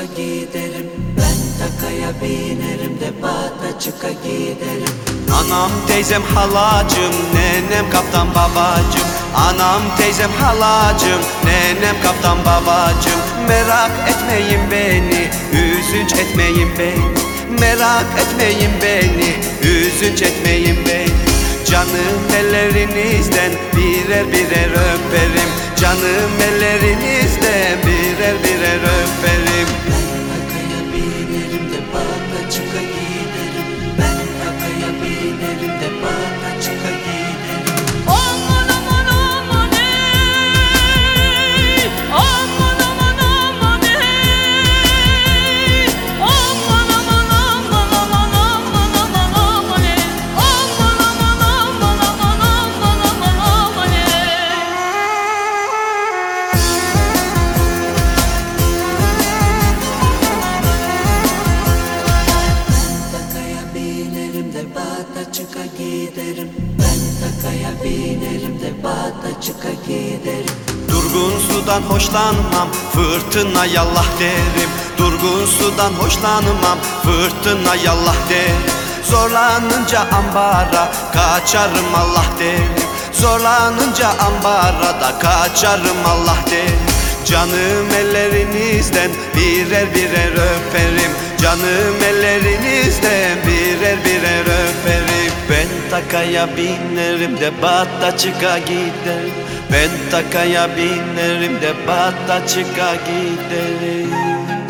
giderim. Ben takaya binerim de bata çıka giderim. Anam teyzem halacım nenem kaptan babacım. Anam teyzem halacım nenem kaptan babacım. Merak etmeyin beni üzünç etmeyin beni. Merak etmeyin beni üzünç etmeyin beni. Canım ellerinizden birer birer öperim. Canım ellerinizden binerim de bata çıka giderim. Ben takaya binerim de bata çıka giderim. Durgun sudan hoşlanmam Fırtına yallah derim. Durgun sudan hoşlanmam Fırtına yallah derim. Zorlanınca ambara Kaçarım Allah derim. Zorlanınca ambara da Kaçarım Allah derim. Canım ellerinizden birer birer öperim Canım ellerinizden birer birer öperim. Ben takaya binerim de bata çıka giderim. Ben takaya binerim de bata çıka giderim